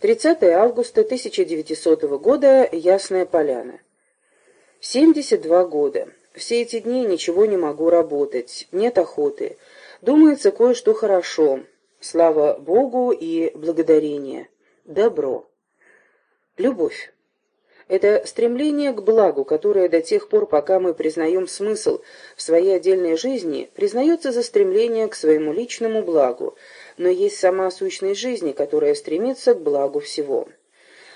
30 августа 1900 года. Ясная Поляна. 72 года. Все эти дни ничего не могу работать, нет охоты. Думается кое-что хорошо. Слава Богу и благодарение. Добро. Любовь. Это стремление к благу, которое до тех пор, пока мы признаем смысл в своей отдельной жизни, признается за стремление к своему личному благу, но есть сама сущность жизни, которая стремится к благу всего.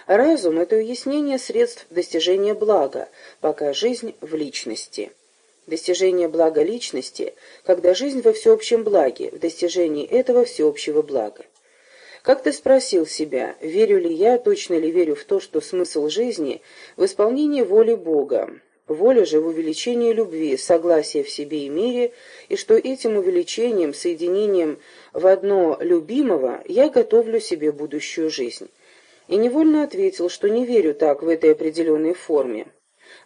Разум – это уяснение средств достижения блага, пока жизнь в личности. Достижение блага личности, когда жизнь во всеобщем благе, в достижении этого всеобщего блага. Как ты спросил себя, верю ли я, точно ли верю в то, что смысл жизни в исполнении воли Бога, воля же в увеличении любви, согласия в себе и мире, и что этим увеличением, соединением в одно любимого я готовлю себе будущую жизнь. И невольно ответил, что не верю так в этой определенной форме.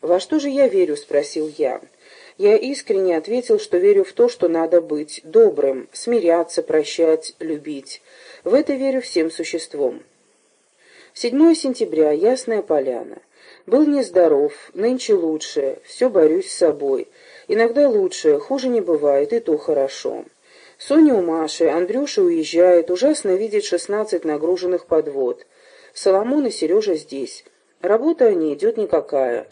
«Во что же я верю?» — спросил я. Я искренне ответил, что верю в то, что надо быть добрым, смиряться, прощать, любить. В это верю всем существом. 7 сентября, Ясная Поляна. Был нездоров, нынче лучше, все борюсь с собой. Иногда лучше, хуже не бывает, и то хорошо. Соня у Маши, Андрюша уезжает, ужасно видеть шестнадцать нагруженных подвод. Соломон и Сережа здесь. Работа не идет никакая.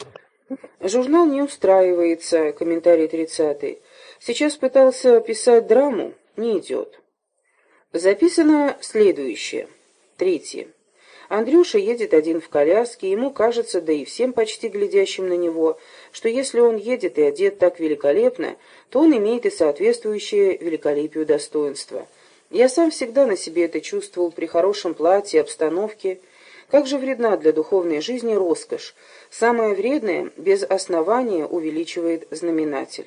Журнал не устраивается, комментарий тридцатый. Сейчас пытался писать драму, не идет. Записано следующее. Третье. Андрюша едет один в коляске, ему кажется, да и всем почти глядящим на него, что если он едет и одет так великолепно, то он имеет и соответствующее великолепию достоинства. Я сам всегда на себе это чувствовал при хорошем платье, обстановке. Как же вредна для духовной жизни роскошь. Самое вредное без основания увеличивает знаменатель.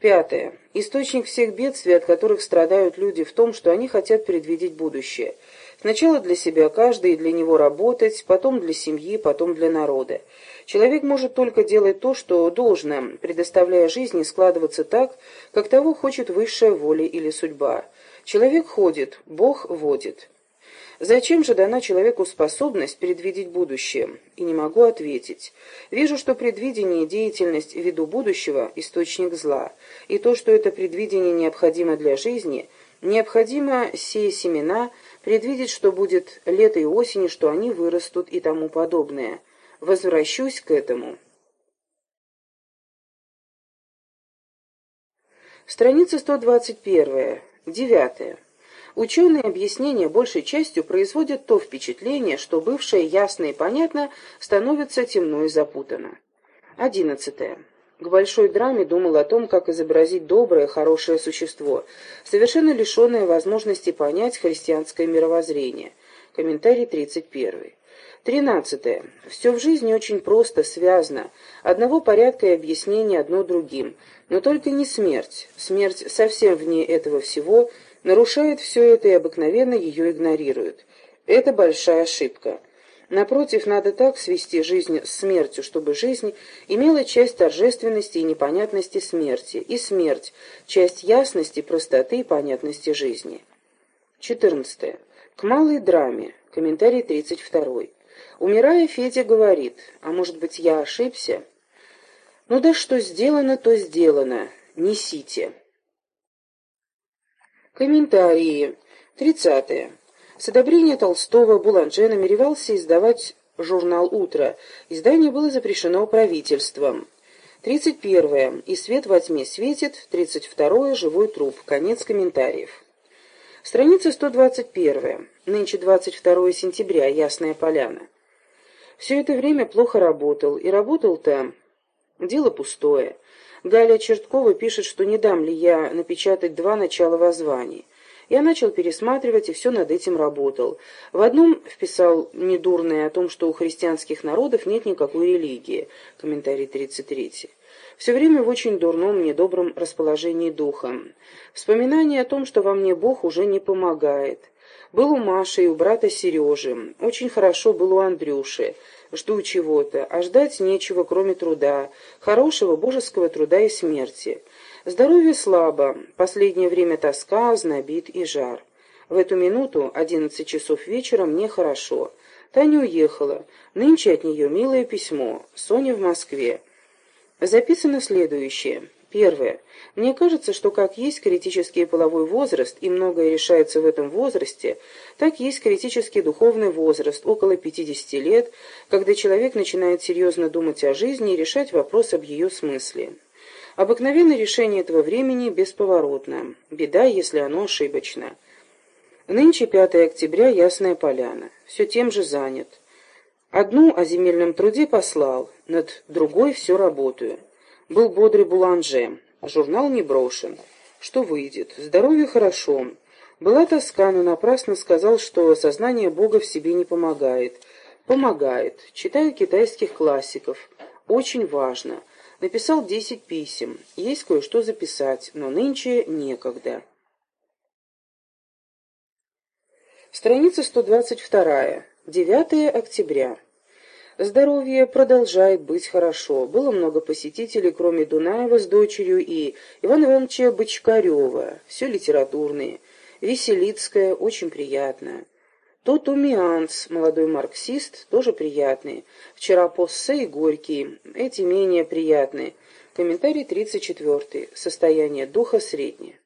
Пятое. Источник всех бедствий, от которых страдают люди, в том, что они хотят предвидеть будущее. Сначала для себя каждый и для него работать, потом для семьи, потом для народа. Человек может только делать то, что должно, предоставляя жизни складываться так, как того хочет высшая воля или судьба. Человек ходит, Бог водит. Зачем же дана человеку способность предвидеть будущее? И не могу ответить. Вижу, что предвидение и деятельность в виду будущего – источник зла, и то, что это предвидение необходимо для жизни, необходимо сея семена, предвидеть, что будет лето и осень, что они вырастут и тому подобное. Возвращусь к этому. Страница 121. Девятая. Ученые объяснения большей частью производят то впечатление, что бывшее ясно и понятно становится темно и запутано. Одиннадцатое. К большой драме думал о том, как изобразить доброе, хорошее существо, совершенно лишенное возможности понять христианское мировоззрение. Комментарий 31. Тринадцатое. Все в жизни очень просто, связано. Одного порядка и объяснения одно другим. Но только не смерть. Смерть совсем вне этого всего – нарушает все это и обыкновенно ее игнорирует. Это большая ошибка. Напротив, надо так свести жизнь с смертью, чтобы жизнь имела часть торжественности и непонятности смерти, и смерть – часть ясности, простоты и понятности жизни. 14. К малой драме. Комментарий 32. Умирая, Федя говорит, а может быть, я ошибся? Ну да что сделано, то сделано. Несите. Комментарии. 30. С одобрения Толстого Буланже намеревался издавать журнал «Утро». Издание было запрещено правительством. 31. «И свет во тьме светит». 32. «Живой труп». Конец комментариев. Страница 121. Нынче 22 сентября. Ясная поляна. Все это время плохо работал. И работал-то... Дело пустое. Галя Черткова пишет, что не дам ли я напечатать два начала воззваний. Я начал пересматривать и все над этим работал. В одном вписал недурное о том, что у христианских народов нет никакой религии. Комментарий 33. Все время в очень дурном, недобром расположении духа. Вспоминание о том, что во мне Бог уже не помогает. Был у Маши и у брата Сережи. Очень хорошо был у Андрюши жду чего-то, а ждать нечего, кроме труда, хорошего божеского труда и смерти. Здоровье слабо, последнее время тоска, знобит и жар. В эту минуту, одиннадцать часов вечера, мне хорошо. Таня уехала. Нынче от нее милое письмо. Соня в Москве. Записано следующее. Первое. Мне кажется, что как есть критический половой возраст, и многое решается в этом возрасте, так есть критический духовный возраст, около 50 лет, когда человек начинает серьезно думать о жизни и решать вопрос об ее смысле. Обыкновенное решение этого времени бесповоротно. Беда, если оно ошибочно. Нынче 5 октября, Ясная Поляна. Все тем же занят. Одну о земельном труде послал, над другой все работаю. Был бодрый Буланже, а журнал не брошен. Что выйдет? Здоровье хорошо. Была тоска, но напрасно сказал, что сознание Бога в себе не помогает. Помогает. Читаю китайских классиков. Очень важно. Написал десять писем. Есть кое-что записать, но нынче некогда. Страница 122. 9 октября. Здоровье продолжает быть хорошо. Было много посетителей, кроме Дунаева с дочерью и Ивана Ивановича Бочкарева. Все литературные. Веселицкая, очень приятная. Тотумианц, молодой марксист, тоже приятный. Вчера Поссе и Горький, эти менее приятные. Комментарий 34. Состояние духа среднее.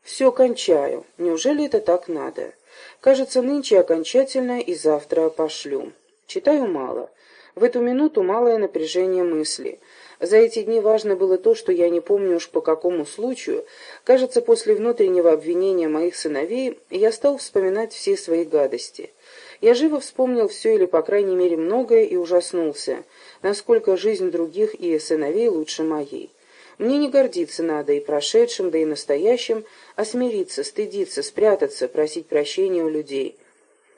Все кончаю. Неужели это так надо? Кажется, нынче окончательно и завтра пошлю. Читаю мало. В эту минуту малое напряжение мысли. За эти дни важно было то, что я не помню уж по какому случаю. Кажется, после внутреннего обвинения моих сыновей я стал вспоминать все свои гадости. Я живо вспомнил все или, по крайней мере, многое и ужаснулся, насколько жизнь других и сыновей лучше моей. Мне не гордиться надо и прошедшим, да и настоящим, а смириться, стыдиться, спрятаться, просить прощения у людей.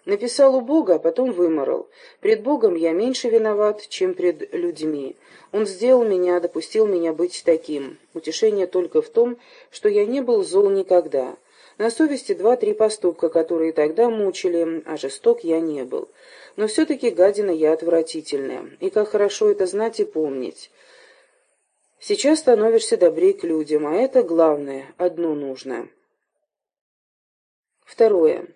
Написал у Бога, а потом выморал. Пред Богом я меньше виноват, чем пред людьми. Он сделал меня, допустил меня быть таким. Утешение только в том, что я не был зол никогда. На совести два-три поступка, которые тогда мучили, а жесток я не был. Но все-таки гадина я отвратительная. И как хорошо это знать и помнить. Сейчас становишься добрее к людям, а это главное, одно нужно. Второе.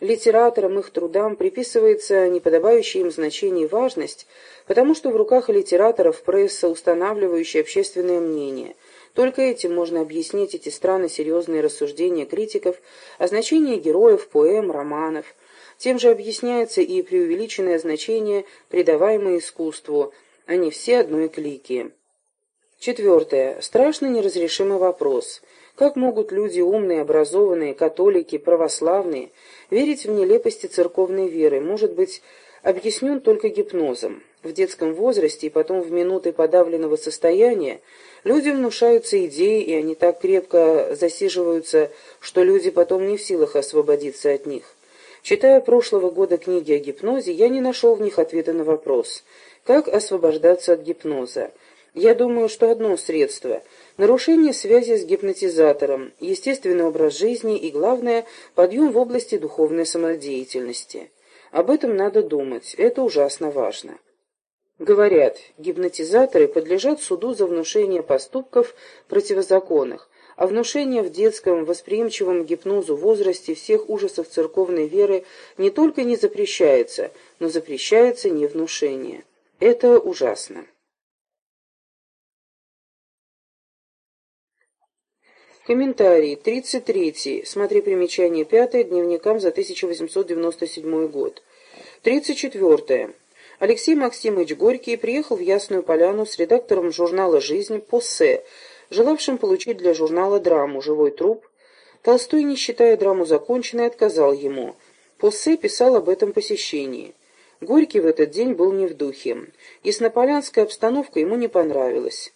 Литераторам их трудам приписывается неподобающее им значение и важность, потому что в руках литераторов пресса, устанавливающая общественное мнение. Только этим можно объяснить эти странно серьезные рассуждения критиков о значении героев, поэм, романов. Тем же объясняется и преувеличенное значение, придаваемое искусству, они все одной клики. Четвертое. Страшно неразрешимый вопрос. Как могут люди умные, образованные, католики, православные, верить в нелепости церковной веры? Может быть, объяснен только гипнозом. В детском возрасте и потом в минуты подавленного состояния людям внушаются идеи, и они так крепко засиживаются, что люди потом не в силах освободиться от них. Читая прошлого года книги о гипнозе, я не нашел в них ответа на вопрос, как освобождаться от гипноза. Я думаю, что одно средство – нарушение связи с гипнотизатором, естественный образ жизни и, главное, подъем в области духовной самодеятельности. Об этом надо думать, это ужасно важно. Говорят, гипнотизаторы подлежат суду за внушение поступков противозаконных, а внушение в детском восприимчивом гипнозу возрасте всех ужасов церковной веры не только не запрещается, но запрещается не внушение. Это ужасно. Комментарий. 33. Смотри примечание 5. Дневникам за 1897 год. 34. Алексей Максимович Горький приехал в Ясную Поляну с редактором журнала «Жизнь» Поссе, желавшим получить для журнала драму «Живой труп». Толстой, не считая драму законченной, отказал ему. Поссе писал об этом посещении. Горький в этот день был не в духе. Яснополянская обстановка ему не понравилась.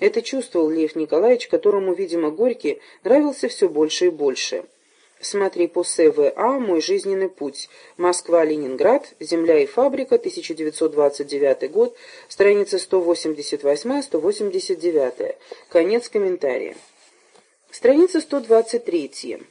Это чувствовал Лев Николаевич, которому, видимо, Горький нравился все больше и больше. Смотри по СВА «Мой жизненный путь». Москва-Ленинград. Земля и фабрика. 1929 год. Страница 188-189. Конец комментария. Страница 123.